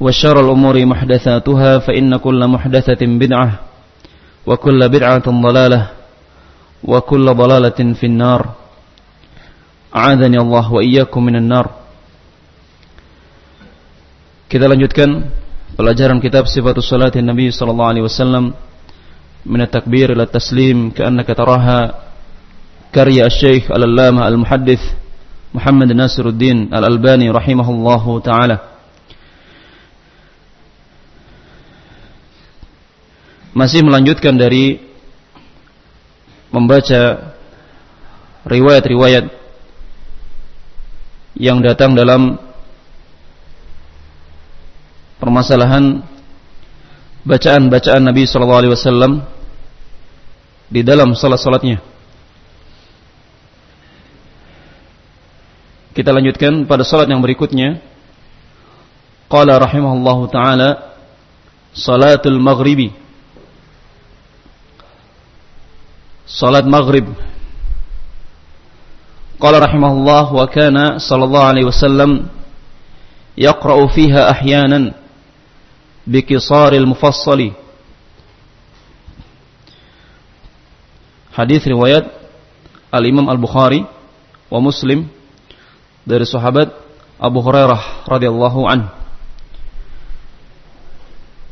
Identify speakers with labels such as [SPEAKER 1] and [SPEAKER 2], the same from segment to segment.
[SPEAKER 1] وشر الأمور محدثاتها فإن كل محدثة بدعة وكل بدعة ضلالة وكل ضلالة في النار أعاذني الله وإياكم من النار Kita lanjutkan pelajaran kitab Sifatus Salatin Nabi sallallahu alaihi wasallam min at-takbir ila at-taslim ka'annaka taraha karya Syekh Al-Allamah Al-Muhaddits Muhammad Nasiruddin Al-Albani rahimahullahu taala masih melanjutkan dari membaca riwayat-riwayat yang datang dalam permasalahan bacaan-bacaan Nabi sallallahu alaihi wasallam di dalam salat-salatnya. Kita lanjutkan pada salat yang berikutnya. Qala rahimahullahu taala salatul maghribi salat maghrib qala rahimahullah wa kana sallallahu alaihi wasallam yaqra'u fiha ahyanan بقصار المفصل hadis riwayat Al-Imam Al-Bukhari wa Muslim dari sahabat Abu Hurairah radhiyallahu an.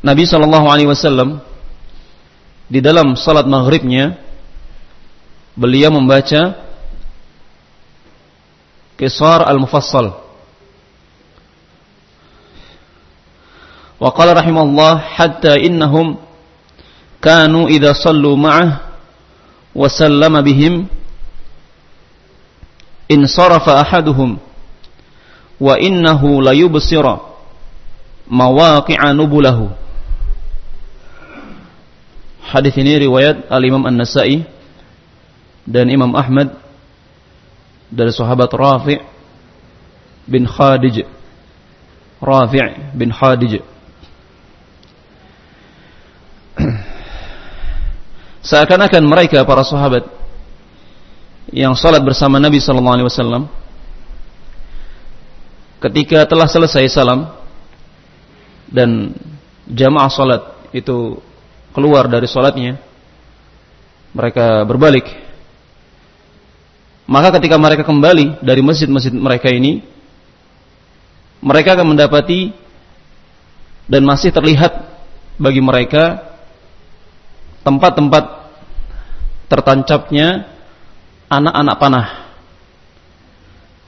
[SPEAKER 1] Nabi sallallahu alaihi wasallam di dalam salat maghribnya beliau membaca Qisar Al-Mufassal. Wa qala rahimahullah hatta innahum kanu idza sallu ma'ah wa sallama bihim in sarafa ahaduhum wa innahu la yubsira mawaqi'a nubulahu. Hadis ini riwayat Al-Imam An-Nasa'i dan Imam Ahmad dari sahabat Rafi' bin Khadij. Rafi' bin Khadij. Seakan-akan mereka para sahabat yang salat bersama Nabi sallallahu alaihi wasallam ketika telah selesai salam dan jamaah salat itu keluar dari salatnya mereka berbalik maka ketika mereka kembali dari masjid-masjid mereka ini, mereka akan mendapati dan masih terlihat bagi mereka tempat-tempat tertancapnya anak-anak panah.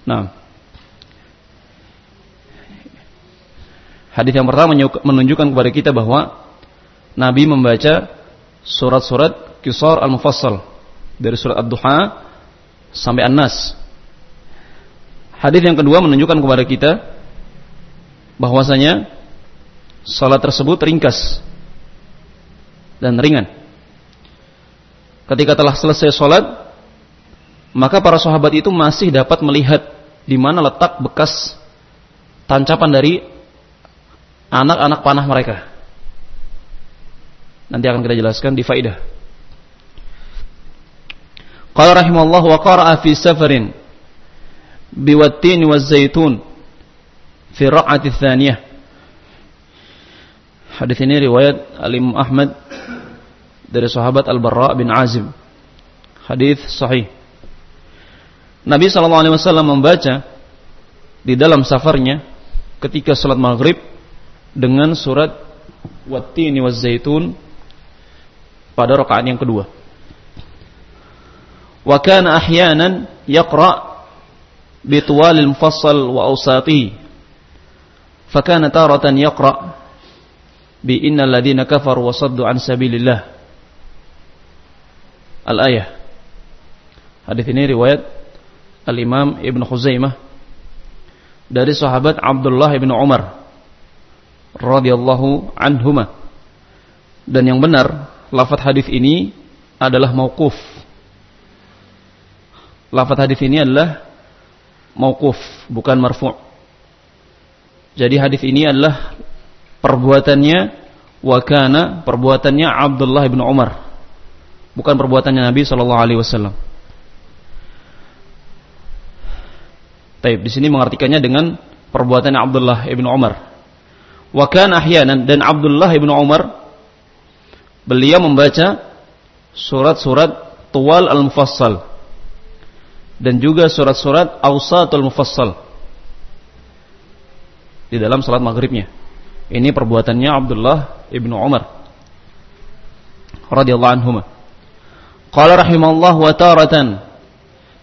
[SPEAKER 1] Nah, hadis yang pertama menunjukkan kepada kita bahwa Nabi membaca surat-surat Kisar Al-Mufassal dari surat Ad-Duha sampai An-Nas. Hadis yang kedua menunjukkan kepada kita bahwasanya salat tersebut ringkas dan ringan. Ketika telah selesai salat, maka para sahabat itu masih dapat melihat di mana letak bekas tancapan dari anak-anak panah mereka. Nanti akan kita jelaskan di faidah. Qala rahimahullah wa qara'a fi safarin biwattin wa zaitun fi ra'ati tsaniyah. Hadis ini riwayat Al-Imam Ahmad dari sahabat Al-Barra bin Azim. Hadis sahih. Nabi sallallahu alaihi wasallam membaca di dalam safarnya ketika salat maghrib dengan surat Wattini waz zaitun pada rakaat yang kedua. Mufassal wa awsatihi. Fa kana taratan yaqra bi innal ladina kafaru wa saddu an sabilillah. Al-ayah. Hadis ini riwayat Al-Imam Ibn Khuzaimah dari sahabat Abdullah Ibn Umar radhiyallahu anhuma. Dan yang benar lafaz hadis ini adalah mauquf. Lafaz hadis ini adalah mauquf, bukan marfu'. Jadi hadis ini adalah perbuatannya wakana perbuatannya Abdullah bin Umar. Bukan perbuatannya Nabi sallallahu alaihi wasallam. Taib di sini mengartikannya dengan perbuatan Abdullah bin Umar. Wakan ahyanan dan Abdullah bin Umar beliau membaca surat-surat Tuwal al-Mufassal dan juga surat-surat Awsatul Mufassal di dalam salat maghribnya. Ini perbuatannya Abdullah ibnu Umar radhiyallahu anhu. Qala rahimallah wa taratan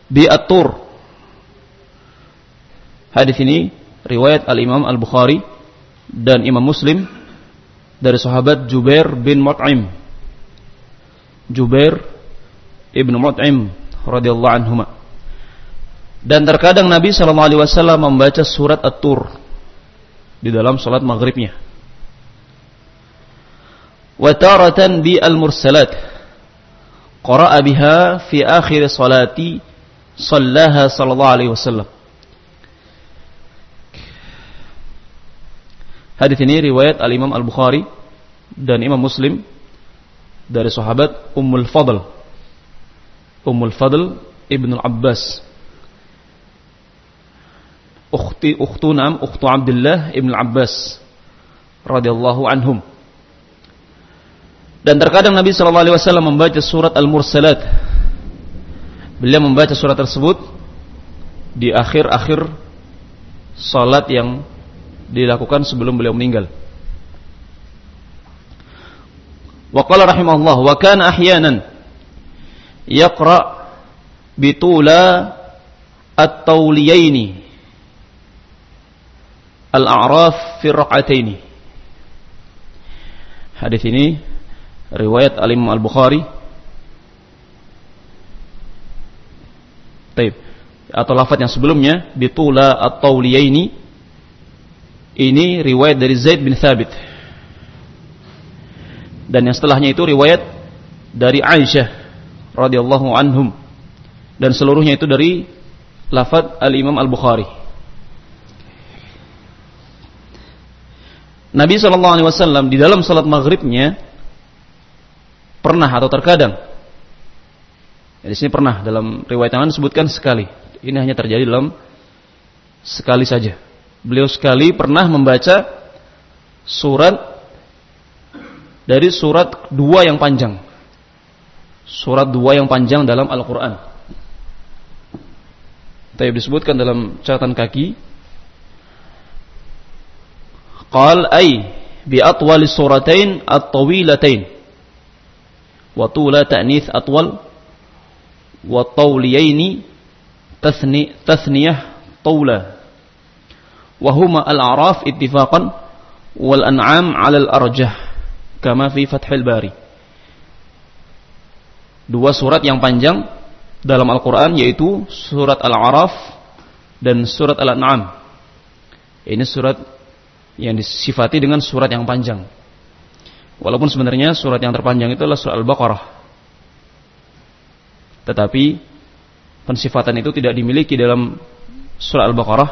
[SPEAKER 1] bi at-tur. Hadis ini riwayat Al-Imam Al-Bukhari dan Imam Muslim dari sahabat Jubair bin Mut'im Jubair ibnu Mut'im radhiyallahu anhu. Dan terkadang Nabi sallallahu alaihi wasallam membaca surat At-Tur di dalam salat maghribnya. Wa taratan bi al-mursalat. Qara'a biha fi akhir salati sallaha sallallahu alaihi wasallam. Hadis ini riwayat Al-Imam Al-Bukhari dan Imam Muslim dari sahabat Ummul Fadl. Ummul Fadl Ibnu Abbas ukhti ukhtu nam ukhtu Abdullah Ibn Abbas radhiyallahu anhum. Dan terkadang Nabi sallallahu alaihi wasallam membaca surat Al-Mursalat. Beliau membaca surat tersebut di akhir-akhir salat yang dilakukan sebelum beliau meninggal. Wa qala rahimahullah wa kana ahyanan yaqra bitula at-tawliyaini Al-A'raf fi ini. Hadis ini riwayat al Al-Bukhari. Taib. Atau lafaz yang sebelumnya bitula at-tauliyaini. Ini riwayat dari Zaid bin Thabit. Dan yang setelahnya itu riwayat dari Aisyah radhiyallahu anhum. Dan seluruhnya itu dari lafaz Al-Imam Al-Bukhari. Nabi sallallahu alaihi wasallam di dalam salat maghribnya pernah atau terkadang ya, di sini pernah dalam riwayat yang lain disebutkan sekali. Ini hanya terjadi dalam sekali saja. Beliau sekali pernah membaca surat dari surat dua yang panjang. Surat dua yang panjang dalam Al-Quran. Tapi disebutkan dalam catatan kaki. Qal ay bi atwal suratain at-tawilatain. Wa tula ta'nith atwal wa tawliyaini tathni tathniyah tawla. Wa huma al-a'raf ittifaqan wal. Dua surat yang panjang dalam Al-Qur'an yaitu surat Al-A'raf dan surat Al-An'am. Ini surat yang disifati dengan surat yang panjang. Walaupun sebenarnya surat yang terpanjang itu adalah surat Al-Baqarah. Tetapi pensifatan itu tidak dimiliki dalam surat Al-Baqarah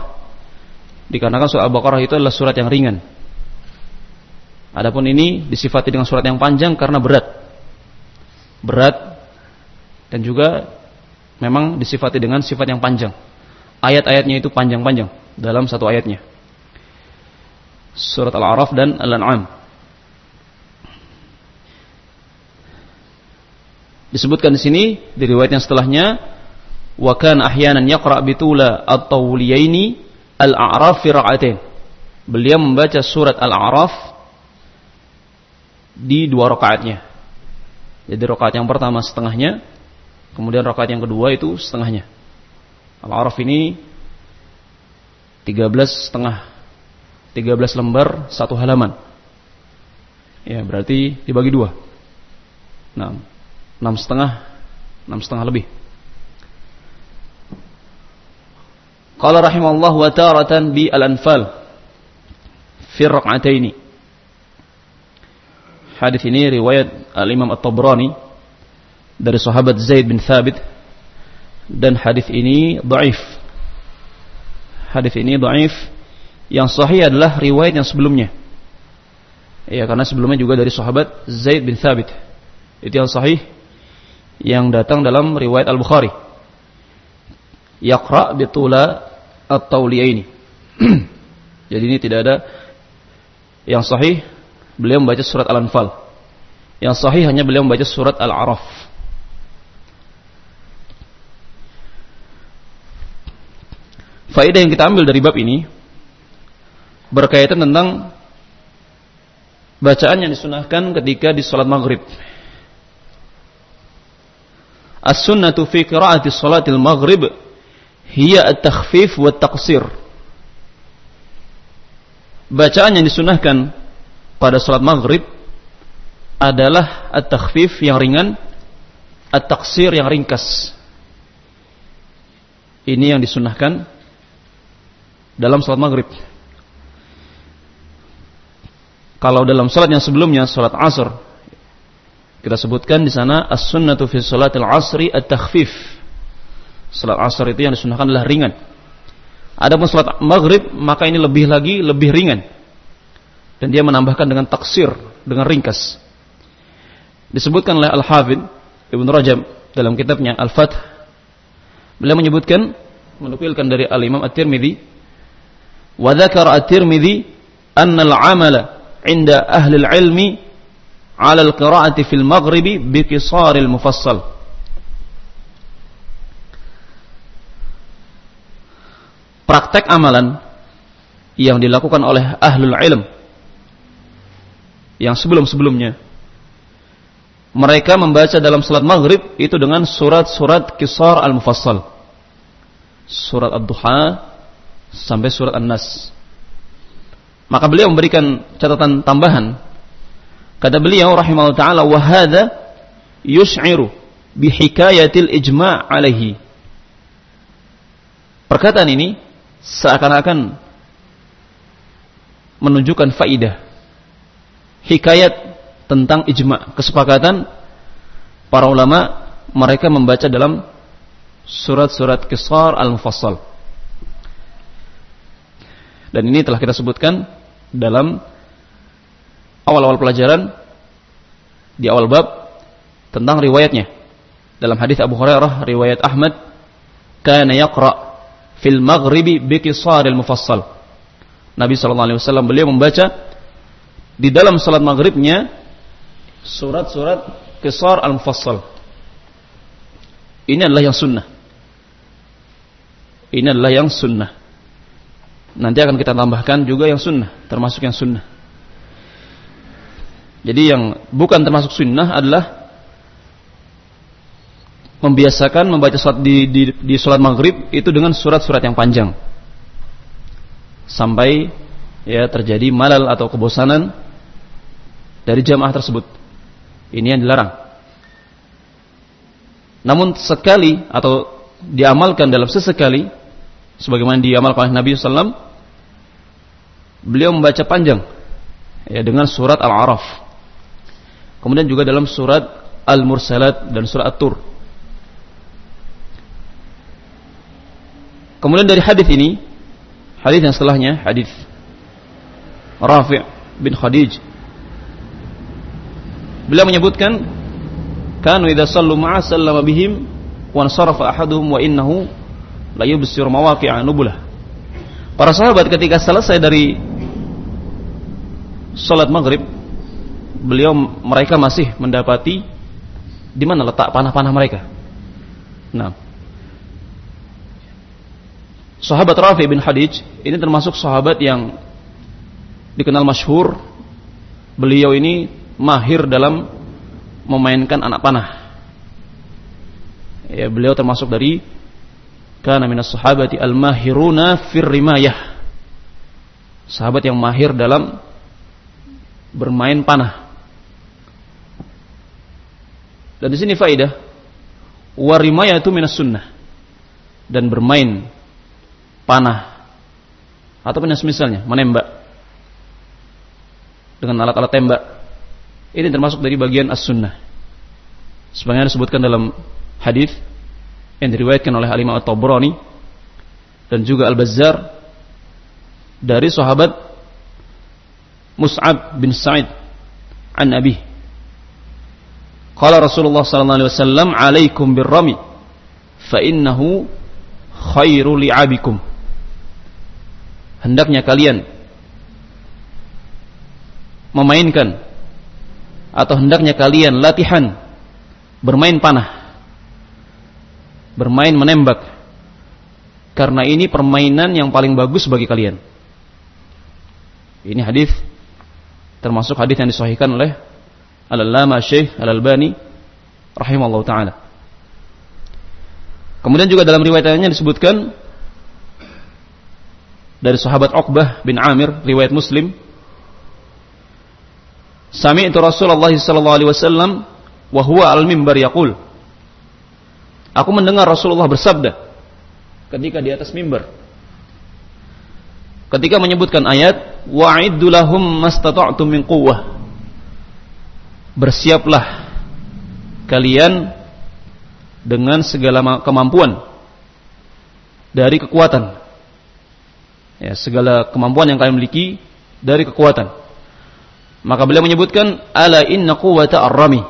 [SPEAKER 1] dikarenakan surat Al-Baqarah itu adalah surat yang ringan Adapun ini disifati dengan surat yang panjang karena berat. Berat dan juga memang disifati dengan sifat yang panjang. Ayat-ayatnya itu panjang-panjang dalam satu ayatnya. Surat Al-A'raf dan Al-An'am. Disebutkan di sini di riwayat yang setelahnya wa kana ahyanan yaqra bitula at-tawliyaini al-a'raf fi ra'atain. Beliau membaca surat Al-A'raf di dua rakaatnya. Jadi rakaat yang pertama setengahnya, kemudian rakaat yang kedua itu setengahnya. Al-Araf ini 13 setengah 13 lembar satu halaman. Ya, berarti dibagi dua. Nah, enam setengah, enam setengah lebih. Qala rahimahullah wa taratan bi al-anfal fi rak'ataini Hadis ini riwayat Al-Imam At-Tabrani dari sahabat Zaid bin Thabit dan hadis ini dhaif. Hadis ini dhaif. Yang sahih adalah riwayat yang sebelumnya. Ya, karena sebelumnya juga dari sahabat Zaid bin Thabit. Itu yang sahih yang datang dalam riwayat Al-Bukhari. Yaqra bitula at-tawliyaini. Jadi ini tidak ada yang sahih beliau membaca surat Al-Anfal. Yang sahih hanya beliau membaca surat Al-Araf. Faedah yang kita ambil dari bab ini berkaitan tentang bacaan yang disunahkan ketika di salat maghrib. As-sunnatu fi qira'ati salatil maghrib hiya at-takhfif wa at-taqsir. Bacaan yang disunahkan pada sholat maghrib adalah at-takhfif yang ringan, at-taksir yang ringkas. Ini yang disunahkan dalam sholat maghrib. Kalau dalam sholat yang sebelumnya, sholat asr, kita sebutkan di sana as-sunnatu fi sholatil asri at-takhfif. Sholat asr itu yang disunahkan adalah ringan. Adapun sholat maghrib, maka ini lebih lagi, lebih ringan dan dia menambahkan dengan taksir, dengan ringkas. Disebutkan oleh Al-Hafidh Ibn Rajab dalam kitabnya Al-Fath. Beliau menyebutkan, menukilkan dari Al-Imam At-Tirmidhi, wa dzakara At-Tirmidhi anna al-amala 'inda ahli al-'ilmi 'ala al-qira'ati fil maghribi bi qisar al-mufassal. Praktek amalan yang dilakukan oleh ahlul ilm yang sebelum-sebelumnya. Mereka membaca dalam salat maghrib itu dengan surat-surat kisar al-mufassal. Surat ad-duha sampai surat an-nas. Maka beliau memberikan catatan tambahan. Kata beliau rahimahullah ta'ala wa hadha yus'iru bihikayatil ijma' alaihi. Perkataan ini seakan-akan menunjukkan faidah hikayat tentang ijma, kesepakatan para ulama mereka membaca dalam surat-surat kisar al-mufassal. Dan ini telah kita sebutkan dalam awal-awal pelajaran di awal bab tentang riwayatnya. Dalam hadis Abu Hurairah riwayat Ahmad kana yaqra fil maghribi bi al mufassal. Nabi sallallahu alaihi wasallam beliau membaca di dalam salat maghribnya surat-surat kisar al-mufassal. Ini adalah yang sunnah. Ini adalah yang sunnah. Nanti akan kita tambahkan juga yang sunnah, termasuk yang sunnah. Jadi yang bukan termasuk sunnah adalah membiasakan membaca salat di, di, di salat maghrib itu dengan surat-surat yang panjang sampai ya terjadi malal atau kebosanan dari jamaah tersebut. Ini yang dilarang. Namun sekali atau diamalkan dalam sesekali, sebagaimana diamalkan oleh Nabi SAW, beliau membaca panjang ya, dengan surat Al-Araf. Kemudian juga dalam surat Al-Mursalat dan surat At-Tur. Kemudian dari hadis ini, hadis yang setelahnya, hadis Rafi' bin Khadij Beliau menyebutkan kanu idza sallu ma'a sallama bihim wa ansarafa ahaduhum wa innahu la yubsir mawaqi'a nubulah. Para sahabat ketika selesai dari salat maghrib beliau mereka masih mendapati di mana letak panah-panah mereka. Nah, sahabat Rafi bin Hadij ini termasuk sahabat yang dikenal masyhur. Beliau ini mahir dalam memainkan anak panah. Ya, beliau termasuk dari kana minas sahabati al-mahiruna fir rimayah. Sahabat yang mahir dalam bermain panah. Dan di sini faidah warimaya itu minas sunnah dan bermain panah atau misalnya menembak dengan alat-alat tembak ini termasuk dari bagian as-sunnah. Sebagaimana disebutkan dalam hadis yang diriwayatkan oleh Al-Imam At-Tabrani dan juga Al-Bazzar dari sahabat Mus'ab bin Sa'id an Abi. Qala Rasulullah sallallahu alaihi wasallam, "Alaikum birrami fa innahu khairu li'abikum." Hendaknya kalian memainkan atau hendaknya kalian latihan bermain panah bermain menembak karena ini permainan yang paling bagus bagi kalian ini hadis termasuk hadis yang disahihkan oleh Al-Allama Syekh Al-Albani rahimallahu taala kemudian juga dalam riwayatnya disebutkan dari sahabat Uqbah bin Amir riwayat Muslim Sami'tu Rasulullah sallallahu alaihi wasallam wa huwa al-mimbar yaqul. Aku mendengar Rasulullah bersabda ketika di atas mimbar. Ketika menyebutkan ayat wa'iddu lahum mastata'tum min quwwah. Bersiaplah kalian dengan segala kemampuan dari kekuatan. Ya, segala kemampuan yang kalian miliki dari kekuatan. Maka beliau menyebutkan ala inna quwwata ar-rami.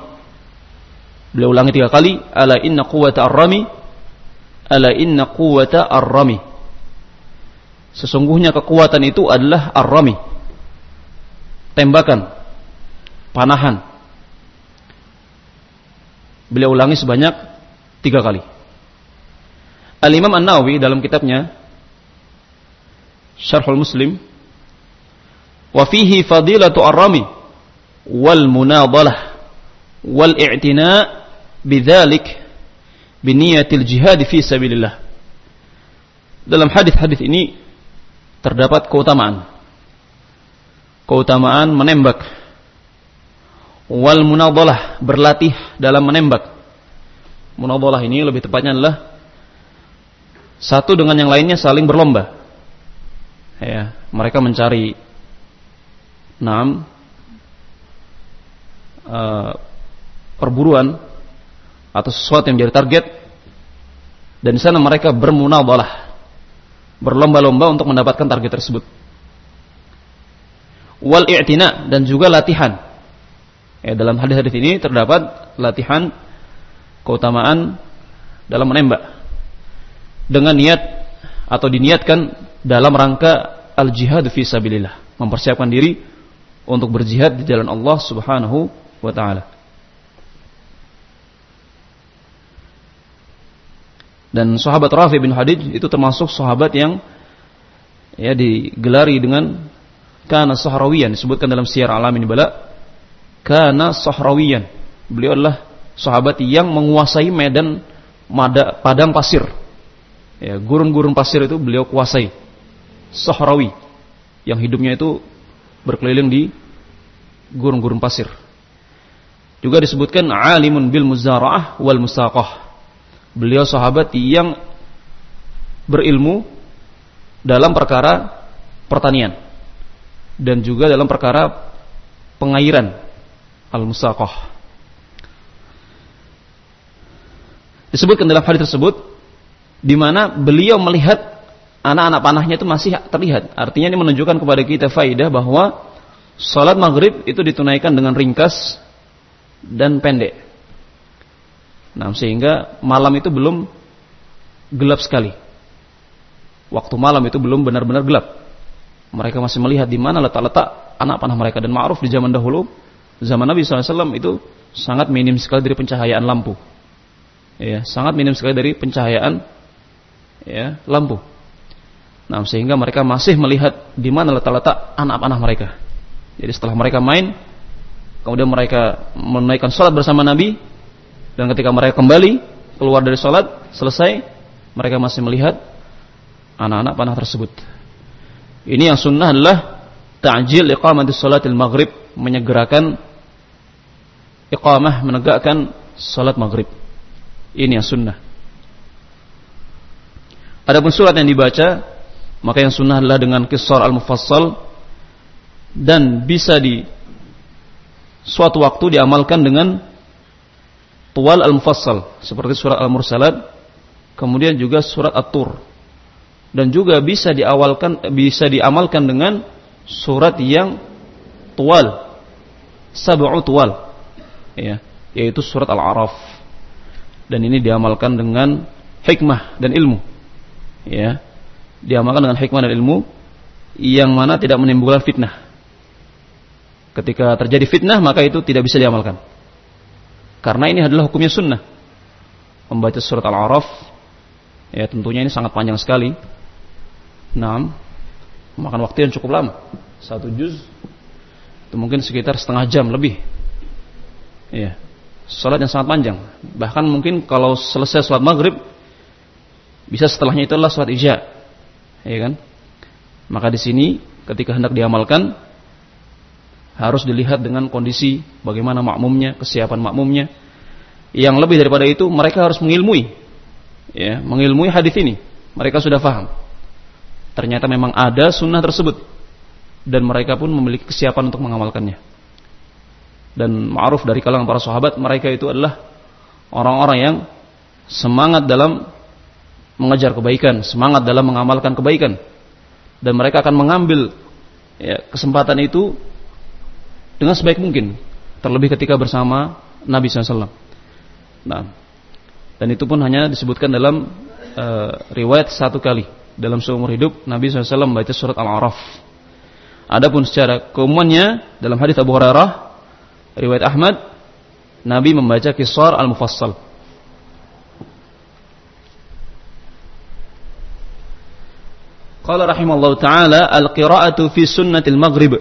[SPEAKER 1] Beliau ulangi tiga kali, ala inna quwwata ar-rami. Ala inna quwwata ar-rami. Sesungguhnya kekuatan itu adalah ar-rami. Tembakan, panahan. Beliau ulangi sebanyak tiga kali. Al-Imam An-Nawawi dalam kitabnya Syarhul Muslim wa fihi fadilatu ar-rami wal munadalah wal i'tina bidzalik biniyatil jihad fi sabilillah dalam hadis-hadis ini terdapat keutamaan. Keutamaan menembak. Wal munadalah berlatih dalam menembak. Munadalah ini lebih tepatnya adalah satu dengan yang lainnya saling berlomba. Ya mereka mencari enam uh, perburuan atau sesuatu yang menjadi target. Dan di sana mereka bermunadalah berlomba-lomba untuk mendapatkan target tersebut. Wal i'tina dan juga latihan. Ya, dalam hadis-hadis ini terdapat latihan keutamaan dalam menembak. Dengan niat atau diniatkan dalam rangka al jihad fi sabilillah. Mempersiapkan diri untuk berjihad di jalan Allah Subhanahu wa taala. Dan sahabat Rafi bin Hadid itu termasuk sahabat yang ya digelari dengan kana sahrawiyan disebutkan dalam Syiar Alamin Bala kana sahrawiyan. Beliau adalah sahabat yang menguasai medan mada, padang pasir. Ya, gurun-gurun pasir itu beliau kuasai. Sahrawi yang hidupnya itu berkeliling di gurun-gurun pasir. Juga disebutkan alimun bil muzara'ah wal musaqah. Beliau sahabat yang berilmu dalam perkara pertanian dan juga dalam perkara pengairan al-musaqah. Disebutkan dalam hadis tersebut di mana beliau melihat anak-anak panahnya itu masih terlihat. Artinya ini menunjukkan kepada kita faidah bahwa salat maghrib itu ditunaikan dengan ringkas dan pendek. Nah, sehingga malam itu belum gelap sekali. Waktu malam itu belum benar-benar gelap. Mereka masih melihat di mana letak-letak anak panah mereka dan ma'ruf di zaman dahulu, zaman Nabi SAW itu sangat minim sekali dari pencahayaan lampu. Ya, sangat minim sekali dari pencahayaan ya, lampu. Nah, sehingga mereka masih melihat di mana letak-letak anak panah mereka. Jadi setelah mereka main, kemudian mereka menaikkan sholat bersama Nabi, dan ketika mereka kembali keluar dari sholat, selesai, mereka masih melihat anak-anak panah tersebut. Ini yang sunnah adalah ta'jil iqamati sholatil maghrib, menyegerakan iqamah, menegakkan sholat maghrib. Ini yang sunnah. Adapun surat yang dibaca, maka yang sunnah adalah dengan kisar al-mufassal dan bisa di suatu waktu diamalkan dengan tuwal al-mufassal seperti surat al-mursalat kemudian juga surat at-tur. Dan juga bisa diawalkan bisa diamalkan dengan surat yang tuwal. Sab'u tuwal. Ya yaitu surat al-araf. Dan ini diamalkan dengan hikmah dan ilmu. Ya diamalkan dengan hikmah dan ilmu yang mana tidak menimbulkan fitnah. Ketika terjadi fitnah maka itu tidak bisa diamalkan karena ini adalah hukumnya sunnah. Membaca surat Al-A'raf, ya tentunya ini sangat panjang sekali. Enam, makan waktu yang cukup lama. Satu juz, itu mungkin sekitar setengah jam lebih. Ya, salat yang sangat panjang. Bahkan mungkin kalau selesai salat maghrib, bisa setelahnya itu adalah salat isya. Ya kan? Maka di sini ketika hendak diamalkan harus dilihat dengan kondisi bagaimana makmumnya, kesiapan makmumnya. Yang lebih daripada itu mereka harus mengilmui ya, mengilmui hadis ini. Mereka sudah paham. Ternyata memang ada sunnah tersebut dan mereka pun memiliki kesiapan untuk mengamalkannya. Dan ma'ruf dari kalangan para sahabat mereka itu adalah orang-orang yang semangat dalam mengejar kebaikan, semangat dalam mengamalkan kebaikan. Dan mereka akan mengambil ya, kesempatan itu dengan sebaik mungkin. Terlebih ketika bersama Nabi SAW. Nah, dan itu pun hanya disebutkan dalam uh, riwayat satu kali dalam seumur hidup Nabi SAW membaca surat Al-Araf. Adapun secara keumumannya dalam hadis Abu Hurairah riwayat Ahmad Nabi membaca kisar Al-Mufassal. Qala rahimallahu taala al-qira'atu fi sunnatil maghrib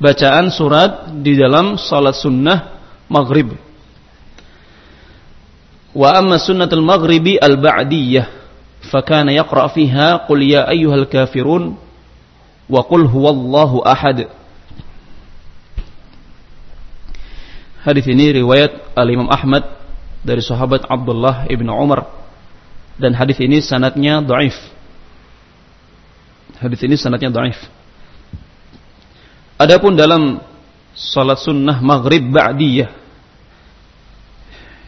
[SPEAKER 1] bacaan surat di dalam salat sunnah maghrib. Wa amma sunnatul maghribi al-ba'diyah fakana yaqra fiha qul ya ayyuhal kafirun wa qul huwallahu ahad. Hadis ini riwayat Al-Imam Ahmad dari sahabat Abdullah ibn Umar dan hadis ini sanatnya dhaif. Hadis ini sanatnya dhaif. Adapun dalam salat sunnah maghrib ba'diyah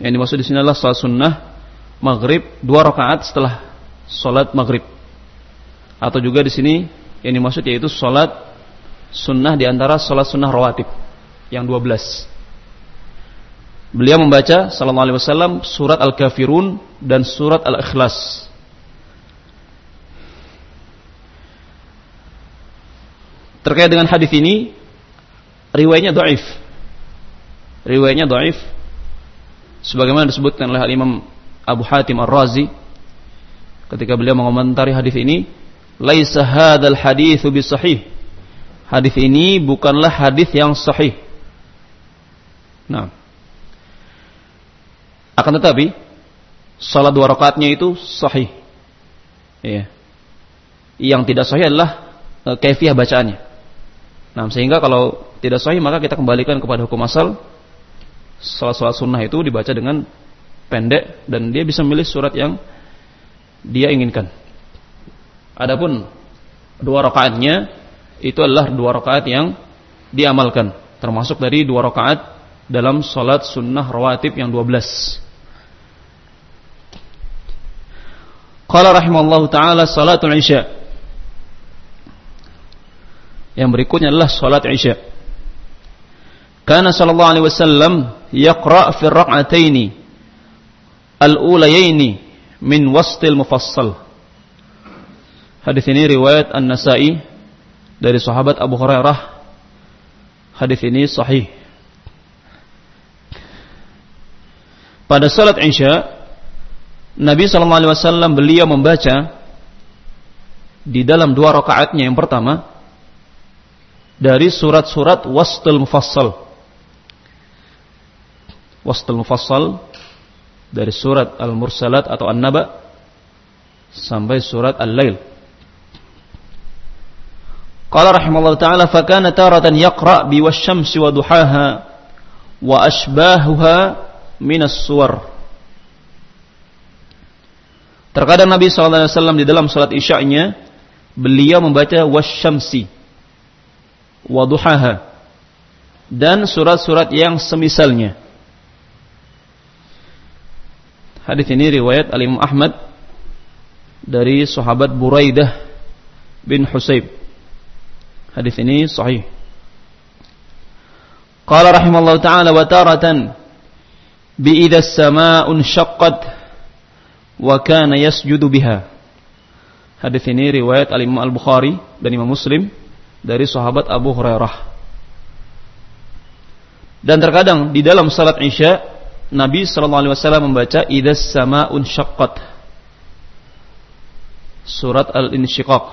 [SPEAKER 1] yang dimaksud di sini adalah salat sunnah maghrib dua rakaat setelah salat maghrib atau juga di sini yang dimaksud yaitu salat sunnah di antara salat sunnah rawatib yang 12 Beliau membaca sallallahu alaihi wasallam surat Al-Kafirun dan surat Al-Ikhlas. Terkait dengan hadis ini, riwayatnya dhaif. Riwayatnya dhaif. Sebagaimana disebutkan oleh Imam Abu Hatim Ar-Razi ketika beliau mengomentari hadis ini, "Laisa hadzal haditsu bisahih." Hadis ini bukanlah hadis yang sahih. Nah, akan tetapi salat dua rakaatnya itu sahih. Ya. Yang tidak sahih adalah eh, kaifiah bacaannya. Nah, sehingga kalau tidak sahih maka kita kembalikan kepada hukum asal. Salat-salat sunnah itu dibaca dengan pendek dan dia bisa memilih surat yang dia inginkan. Adapun dua rakaatnya itu adalah dua rakaat yang diamalkan, termasuk dari dua rakaat dalam salat sunnah rawatib yang 12. Qala rahimallahu taala salatul isya Yang berikutnya adalah salat Isya. Karena sallallahu alaihi wasallam yaqra fi rak'ataini al-ulayaini min wastil mufassal. Hadis ini riwayat An-Nasa'i dari sahabat Abu Hurairah. Hadis ini sahih. Pada salat Isya, Nabi sallallahu alaihi wasallam beliau membaca di dalam dua rakaatnya yang pertama dari surat-surat Wastul Mufassal. Wastul Mufassal dari surat Al-Mursalat atau An-Naba sampai surat Al-Lail. Qala rahimahullah taala fa kana taratan yaqra bi wasyamsi wa duhaha wa ashbahuha min as-suwar. Terkadang Nabi SAW di dalam salat isya-nya beliau membaca wasyamsi waduhaha dan surat-surat yang semisalnya. Hadis ini riwayat Al Imam Ahmad dari sahabat Buraidah bin Husayb. Hadis ini sahih. Qala rahimallahu taala wa taratan bi idza as-samaa'u syaqqat wa kana yasjudu biha. Hadis ini riwayat Al Imam Al Bukhari dan Imam Muslim dari sahabat Abu Hurairah. Dan terkadang di dalam salat Isya Nabi sallallahu alaihi wasallam membaca idas samaun syaqqat. Surat Al-Insyiqaq.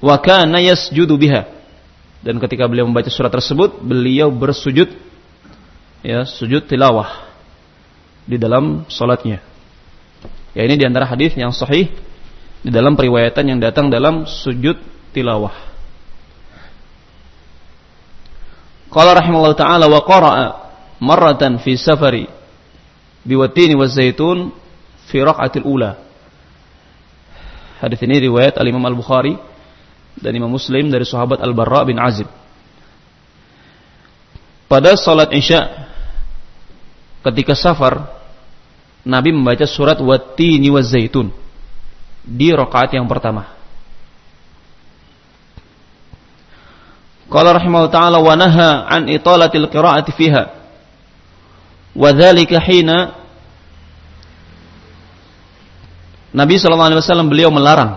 [SPEAKER 1] Wa kana yasjudu biha. Dan ketika beliau membaca surat tersebut, beliau bersujud ya, sujud tilawah di dalam salatnya. Ya ini di antara hadis yang sahih di dalam periwayatan yang datang dalam sujud tilawah. Qala rahimahullah taala wa qara'a marratan fi safari biwatini wa zaitun fi raq'atil ula. Hadis ini riwayat Al Imam Al Bukhari dan Imam Muslim dari sahabat Al Barra bin Azib. Pada salat Isya ketika safar Nabi membaca surat Wattini wa Zaitun di rakaat yang pertama. Qala rahimahullah ta'ala wa naha an italatil qira'ati fiha. Wa dzalika hina Nabi sallallahu alaihi wasallam beliau melarang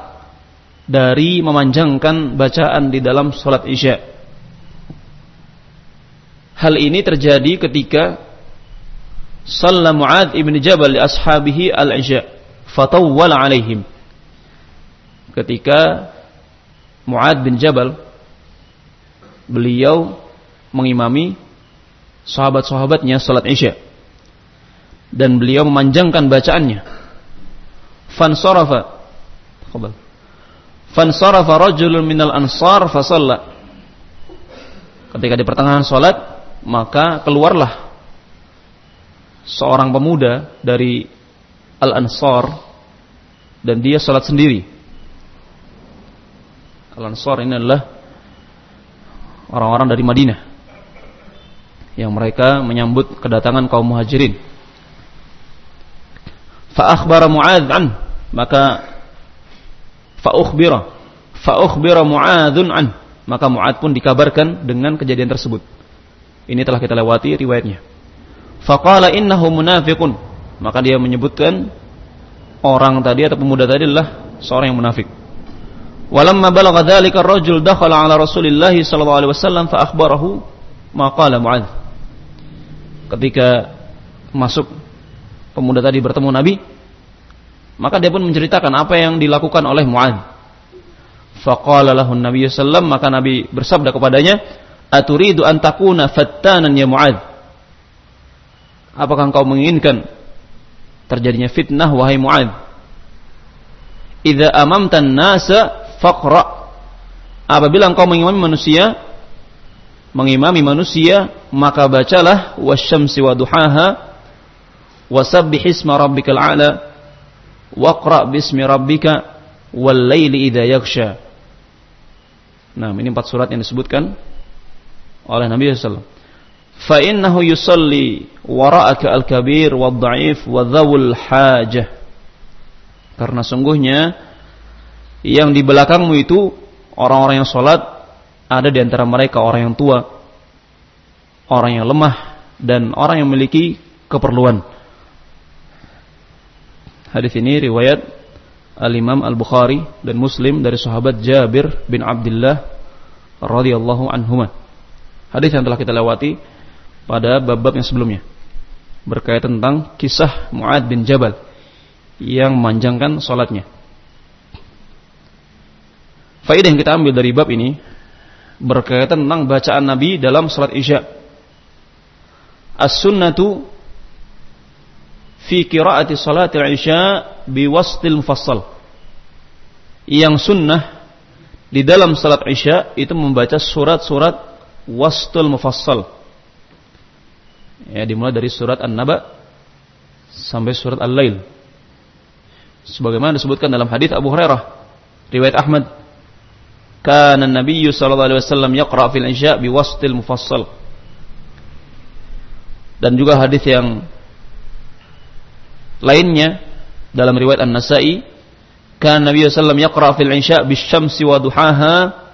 [SPEAKER 1] dari memanjangkan bacaan di dalam salat Isya. Hal ini terjadi ketika Salla Mu'ad ibn Jabal li ashabihi al-Isya fatawwala alaihim ketika Muad bin Jabal beliau mengimami sahabat-sahabatnya salat Isya. Dan beliau memanjangkan bacaannya. Fansarafa fansarafa rajulun minal ansar fasalla. Ketika di pertengahan salat maka keluarlah seorang pemuda dari al-ansar dan dia salat sendiri. Al-Ansar ini adalah orang-orang dari Madinah yang mereka menyambut kedatangan kaum muhajirin. Fa akhbara Muadz an maka fa ukhbira fa Muadzun an maka Muadz pun dikabarkan dengan kejadian tersebut. Ini telah kita lewati riwayatnya. Faqala innahu munafiqun maka dia menyebutkan orang tadi atau pemuda tadi adalah seorang yang munafik. Walamma balagha dzalika ar-rajul dakhala ala Rasulillah sallallahu alaihi wasallam fa akhbarahu ma qala Muadz. Ketika masuk pemuda tadi bertemu Nabi, maka dia pun menceritakan apa yang dilakukan oleh Muadz. Faqala lahu Nabi sallam maka Nabi bersabda kepadanya, "Aturidu an takuna fattanan ya Muadz?" Apakah engkau menginginkan terjadinya fitnah wahai Muadz? Idza amamtan nasa faqra. Apabila engkau mengimami manusia mengimami manusia maka bacalah wasyamsi wa duhaha wasabbih isma rabbikal a'la waqra bismi rabbika wal laili idza yaghsha Nah, ini empat surat yang disebutkan oleh Nabi sallallahu Fa innahu yusalli wara'aka al-kabir wad-dha'if wa dhawul hajah. Karena sungguhnya yang di belakangmu itu orang-orang yang sholat ada di antara mereka orang yang tua, orang yang lemah, dan orang yang memiliki keperluan. Hadis ini riwayat Al-Imam Al-Bukhari dan Muslim dari sahabat Jabir bin Abdullah radhiyallahu anhuma. Hadis yang telah kita lewati pada bab-bab yang sebelumnya berkaitan tentang kisah Muad bin Jabal yang memanjangkan salatnya. Faidah yang kita ambil dari bab ini berkaitan tentang bacaan Nabi dalam salat Isya. As-sunnatu fi qiraati salatil Isya biwastil mufassal. Yang sunnah di dalam salat Isya itu membaca surat-surat wastul mufassal Ya, dimulai dari surat An-Naba sampai surat Al-Lail. Sebagaimana disebutkan dalam hadis Abu Hurairah, riwayat Ahmad, "Kana Nabi sallallahu alaihi wasallam yaqra fil isya bi wastil mufassal." Dan juga hadis yang lainnya dalam riwayat An-Nasa'i, "Kana Nabi sallallahu yaqra fil isya bisyamsi wa duhaha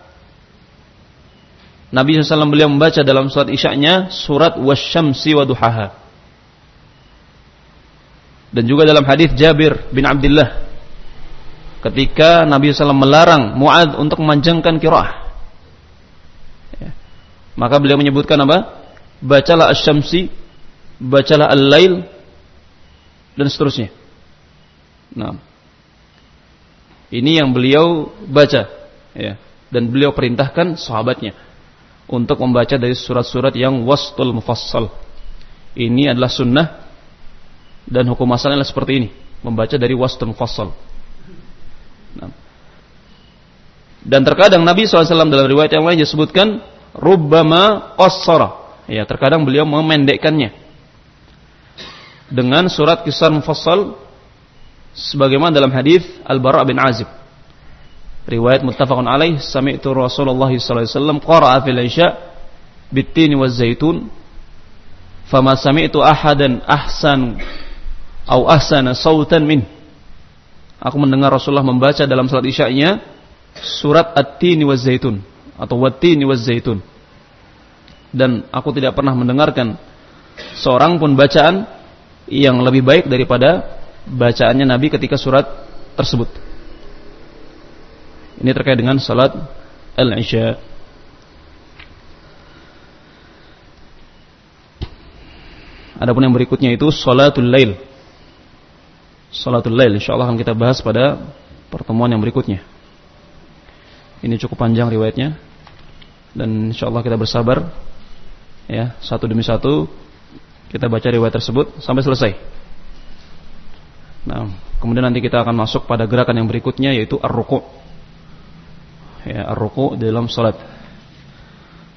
[SPEAKER 1] Nabi SAW beliau membaca dalam surat isyaknya surat wasyamsi wa duhaha. Dan juga dalam hadis Jabir bin Abdullah ketika Nabi SAW melarang Muad untuk memanjangkan kiraah. Ya. Maka beliau menyebutkan apa? Bacalah asyamsi, bacalah al-lail dan seterusnya. Nah, ini yang beliau baca, ya. Dan beliau perintahkan sahabatnya untuk membaca dari surat-surat yang wastul mufassal. Ini adalah sunnah dan hukum asalnya seperti ini, membaca dari wastul mufassal. Nah. Dan terkadang Nabi SAW dalam riwayat yang lain disebutkan rubbama qassara. Ya, terkadang beliau memendekkannya. Dengan surat kisah mufassal sebagaimana dalam hadis Al-Bara' bin Azib. Riwayat muttafaqun alaih sami'tu Rasulullah sallallahu alaihi wasallam qara'a fil isya bitin waz zaitun fama sami'tu ahadan ahsan au ahsana sautan min. Aku mendengar Rasulullah membaca dalam salat isya-nya surat at-tin waz zaitun atau wat-tin waz zaitun dan aku tidak pernah mendengarkan seorang pun bacaan yang lebih baik daripada bacaannya Nabi ketika surat tersebut ini terkait dengan salat al-isya. Adapun yang berikutnya itu salatul lail. Salatul lail insyaallah akan kita bahas pada pertemuan yang berikutnya. Ini cukup panjang riwayatnya dan insyaallah kita bersabar ya, satu demi satu kita baca riwayat tersebut sampai selesai. Nah, kemudian nanti kita akan masuk pada gerakan yang berikutnya yaitu ar-ruku' ya ar-ruku' dalam salat.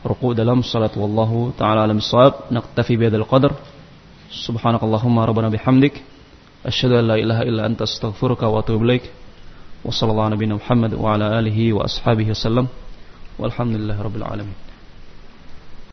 [SPEAKER 1] Ruku' dalam salat wallahu taala alam shawab. Naktafi bihadzal qadar. Subhanakallahumma rabbana bihamdik asyhadu an la ilaha illa anta astaghfiruka wa atubu ilaik. Wa sallallahu nabiyana Muhammad wa ala alihi wa ashabihi wasallam. Walhamdulillahirabbil alamin.